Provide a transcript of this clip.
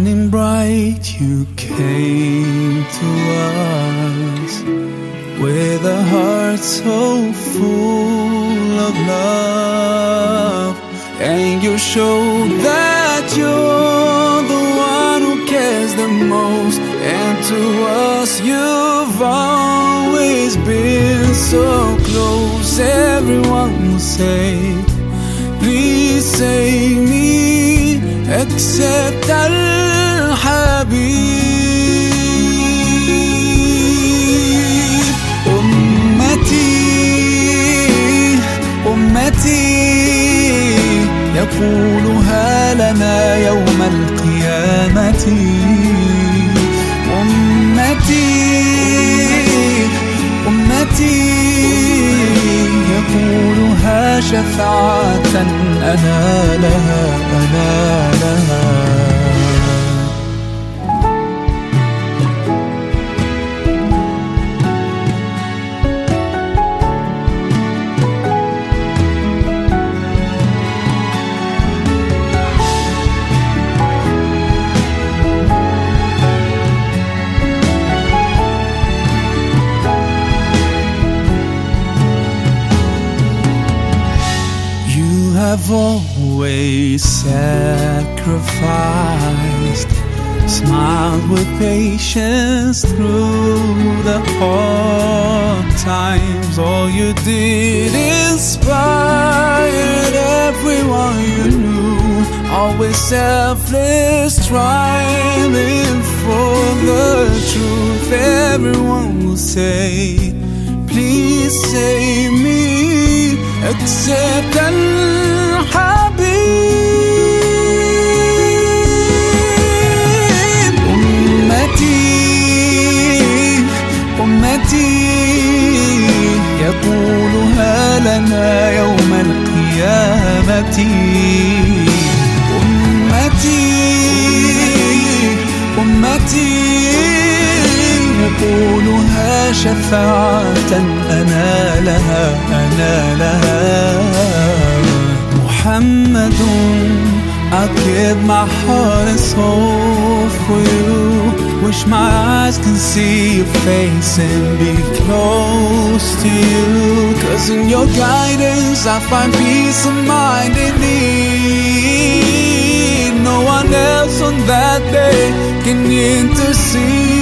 shining bright, you came to us with a heart so full of love, and you showed that you're the one who cares the most, and to us you've always been so close. Everyone will say, Please save me acceptar Habib. أمتي أمتي يقولها لنا يوم القيامة أمتي أمتي يقولها شفاعة أنا لها أنا لها Have always sacrificed, smiled with patience through the hard times. All you did inspired everyone you knew. Always selfless, striving for the truth. Everyone will say, Please save me except الحبيب أمتي أمتي يقولها لنا يوم القيامة. أمتي أمتي يقولها شفاعة أنا لها أنا لها. Muhammad, I give my heart and soul for you. Wish my eyes can see your face and be close to you. Cause in your guidance, I find peace of mind and need. No one else on that day can intercede.